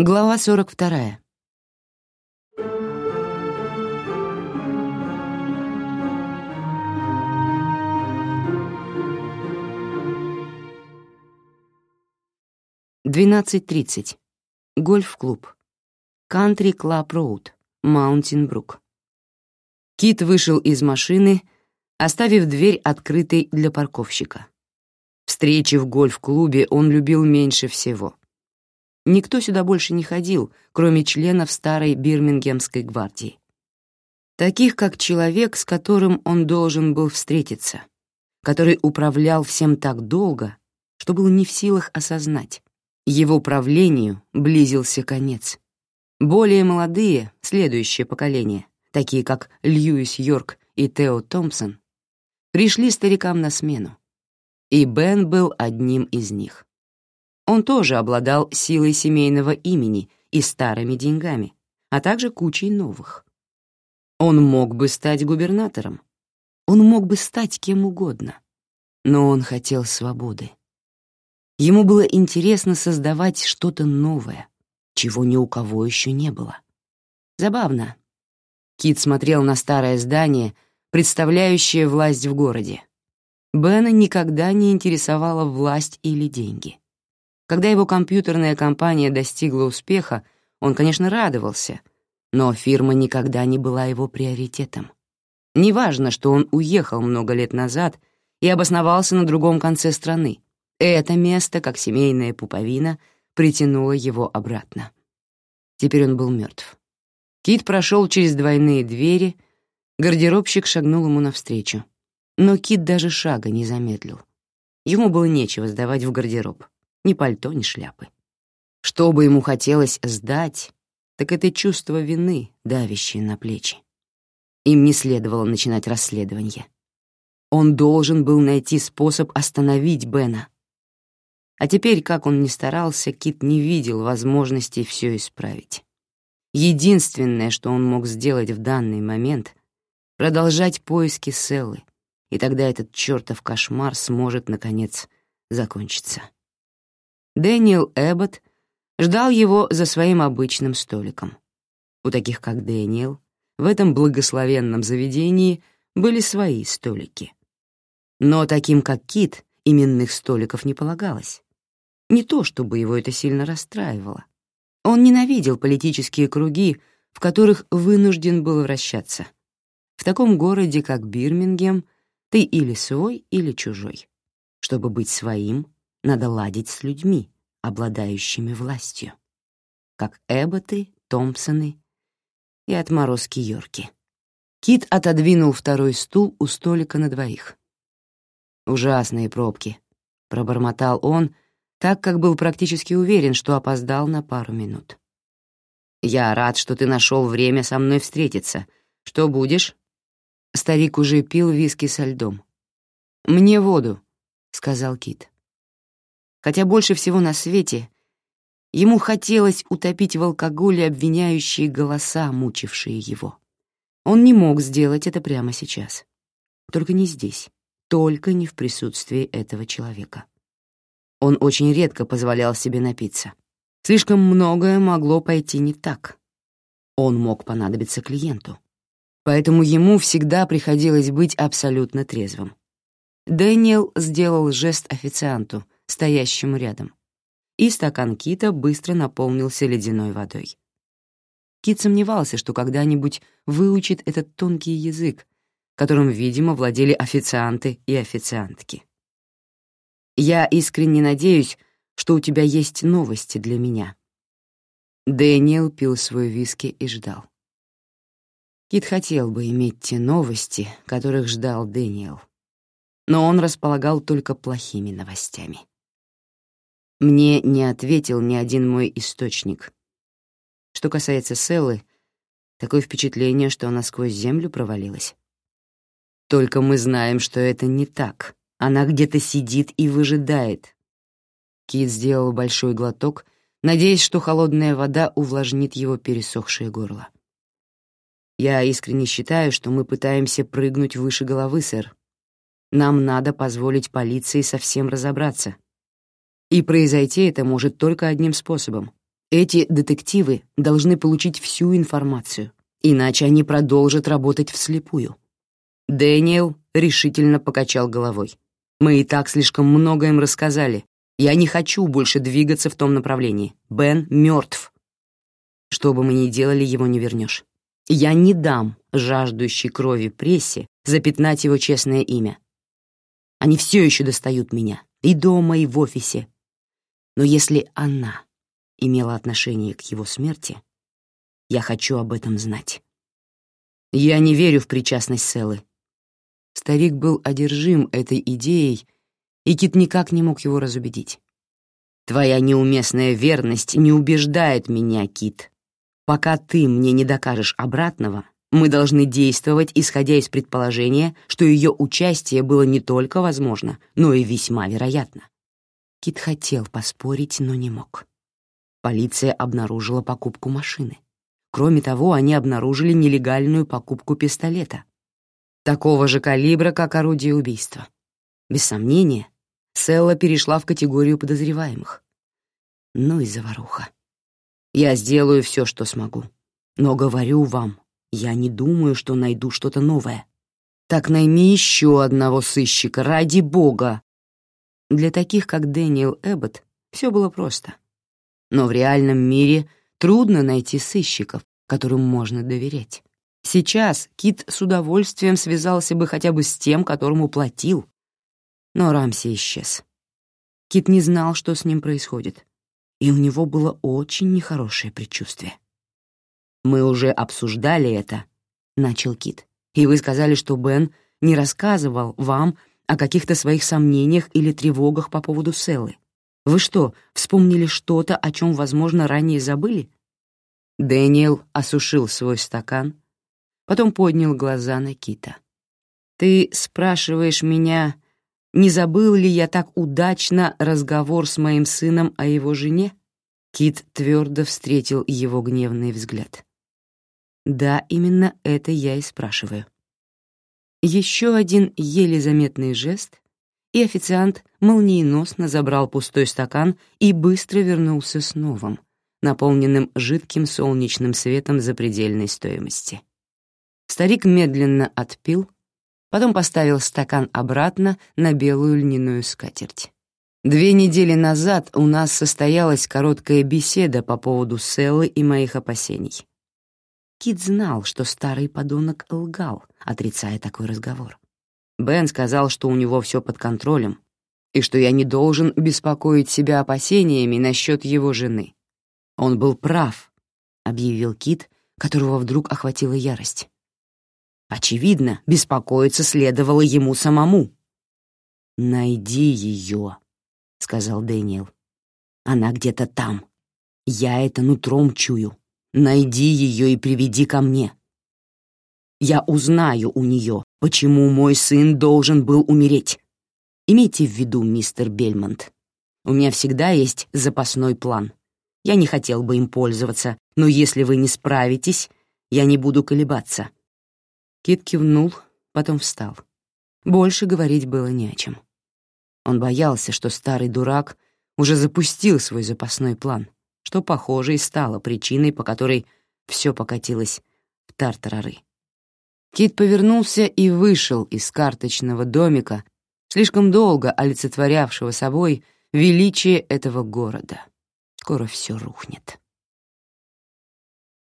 Глава 42. Двенадцать тридцать. Гольф-клуб. Кантри Клаб Роуд, Маунтин-Брук. Кит вышел из машины, оставив дверь открытой для парковщика. Встречи в гольф-клубе он любил меньше всего. Никто сюда больше не ходил, кроме членов старой Бирмингемской гвардии. Таких, как человек, с которым он должен был встретиться, который управлял всем так долго, что был не в силах осознать. Его правлению близился конец. Более молодые, следующее поколение, такие как Льюис Йорк и Тео Томпсон, пришли старикам на смену. И Бен был одним из них. Он тоже обладал силой семейного имени и старыми деньгами, а также кучей новых. Он мог бы стать губернатором. Он мог бы стать кем угодно. Но он хотел свободы. Ему было интересно создавать что-то новое, чего ни у кого еще не было. Забавно. Кит смотрел на старое здание, представляющее власть в городе. Бена никогда не интересовала власть или деньги. Когда его компьютерная компания достигла успеха, он, конечно, радовался, но фирма никогда не была его приоритетом. Неважно, что он уехал много лет назад и обосновался на другом конце страны. Это место, как семейная пуповина, притянуло его обратно. Теперь он был мертв. Кит прошел через двойные двери, гардеробщик шагнул ему навстречу. Но Кит даже шага не замедлил. Ему было нечего сдавать в гардероб ни пальто, ни шляпы. Что бы ему хотелось сдать, так это чувство вины, давящее на плечи. Им не следовало начинать расследование. Он должен был найти способ остановить Бена. А теперь, как он ни старался, Кит не видел возможности все исправить. Единственное, что он мог сделать в данный момент — продолжать поиски Селлы, и тогда этот чертов кошмар сможет, наконец, закончиться. Дэниел Эббот ждал его за своим обычным столиком. У таких, как Дэниел, в этом благословенном заведении были свои столики. Но таким, как Кит, именных столиков не полагалось. Не то, чтобы его это сильно расстраивало. Он ненавидел политические круги, в которых вынужден был вращаться. В таком городе, как Бирмингем, ты или свой, или чужой. Чтобы быть своим, надо ладить с людьми, обладающими властью, как Эбботы, Томпсоны и отморозки Йорки. Кит отодвинул второй стул у столика на двоих. «Ужасные пробки», — пробормотал он, так как был практически уверен, что опоздал на пару минут. «Я рад, что ты нашел время со мной встретиться. Что будешь?» Старик уже пил виски со льдом. «Мне воду», — сказал Кит хотя больше всего на свете ему хотелось утопить в алкоголе обвиняющие голоса, мучившие его. Он не мог сделать это прямо сейчас. Только не здесь, только не в присутствии этого человека. Он очень редко позволял себе напиться. Слишком многое могло пойти не так. Он мог понадобиться клиенту. Поэтому ему всегда приходилось быть абсолютно трезвым. Дэниел сделал жест официанту — стоящему рядом, и стакан Кита быстро наполнился ледяной водой. Кит сомневался, что когда-нибудь выучит этот тонкий язык, которым, видимо, владели официанты и официантки. «Я искренне надеюсь, что у тебя есть новости для меня». Дэниел пил свой виски и ждал. Кит хотел бы иметь те новости, которых ждал Дэниел, но он располагал только плохими новостями. Мне не ответил ни один мой источник. Что касается Селлы, такое впечатление, что она сквозь землю провалилась. Только мы знаем, что это не так. Она где-то сидит и выжидает. Кит сделал большой глоток, надеясь, что холодная вода увлажнит его пересохшее горло. Я искренне считаю, что мы пытаемся прыгнуть выше головы, сэр. Нам надо позволить полиции совсем разобраться. И произойти это может только одним способом Эти детективы должны получить всю информацию, иначе они продолжат работать вслепую. Дэниел решительно покачал головой. Мы и так слишком много им рассказали. Я не хочу больше двигаться в том направлении. Бен мертв. Что бы мы ни делали, его не вернешь. Я не дам жаждущей крови прессе запятнать его честное имя. Они все еще достают меня, и дома, и в офисе. Но если она имела отношение к его смерти, я хочу об этом знать. Я не верю в причастность Селы. Старик был одержим этой идеей, и Кит никак не мог его разубедить. «Твоя неуместная верность не убеждает меня, Кит. Пока ты мне не докажешь обратного, мы должны действовать, исходя из предположения, что ее участие было не только возможно, но и весьма вероятно». Кит хотел поспорить, но не мог. Полиция обнаружила покупку машины. Кроме того, они обнаружили нелегальную покупку пистолета, такого же калибра, как орудие убийства. Без сомнения, Селла перешла в категорию подозреваемых. Ну и заваруха. Я сделаю все, что смогу. Но говорю вам, я не думаю, что найду что-то новое. Так найми еще одного сыщика, ради бога. Для таких, как Дэниел Эббот, все было просто. Но в реальном мире трудно найти сыщиков, которым можно доверять. Сейчас Кит с удовольствием связался бы хотя бы с тем, которому платил. Но Рамси исчез. Кит не знал, что с ним происходит, и у него было очень нехорошее предчувствие. «Мы уже обсуждали это», — начал Кит, «и вы сказали, что Бен не рассказывал вам о каких-то своих сомнениях или тревогах по поводу Селлы. Вы что, вспомнили что-то, о чем, возможно, ранее забыли?» Дэниел осушил свой стакан, потом поднял глаза на Кита. «Ты спрашиваешь меня, не забыл ли я так удачно разговор с моим сыном о его жене?» Кит твердо встретил его гневный взгляд. «Да, именно это я и спрашиваю». Еще один еле заметный жест, и официант молниеносно забрал пустой стакан и быстро вернулся с новым, наполненным жидким солнечным светом запредельной стоимости. Старик медленно отпил, потом поставил стакан обратно на белую льняную скатерть. Две недели назад у нас состоялась короткая беседа по поводу Селлы и моих опасений. Кит знал, что старый подонок лгал, отрицая такой разговор. Бен сказал, что у него все под контролем, и что я не должен беспокоить себя опасениями насчет его жены. Он был прав, — объявил Кит, которого вдруг охватила ярость. Очевидно, беспокоиться следовало ему самому. «Найди ее», — сказал Дэниел. «Она где-то там. Я это нутром чую. Найди ее и приведи ко мне. Я узнаю у нее, почему мой сын должен был умереть. Имейте в виду, мистер Бельмонт, у меня всегда есть запасной план. Я не хотел бы им пользоваться, но если вы не справитесь, я не буду колебаться. Кит кивнул, потом встал. Больше говорить было не о чем. Он боялся, что старый дурак уже запустил свой запасной план, что, похоже, и стало причиной, по которой все покатилось в тартарары. Кит повернулся и вышел из карточного домика, слишком долго олицетворявшего собой величие этого города. Скоро все рухнет.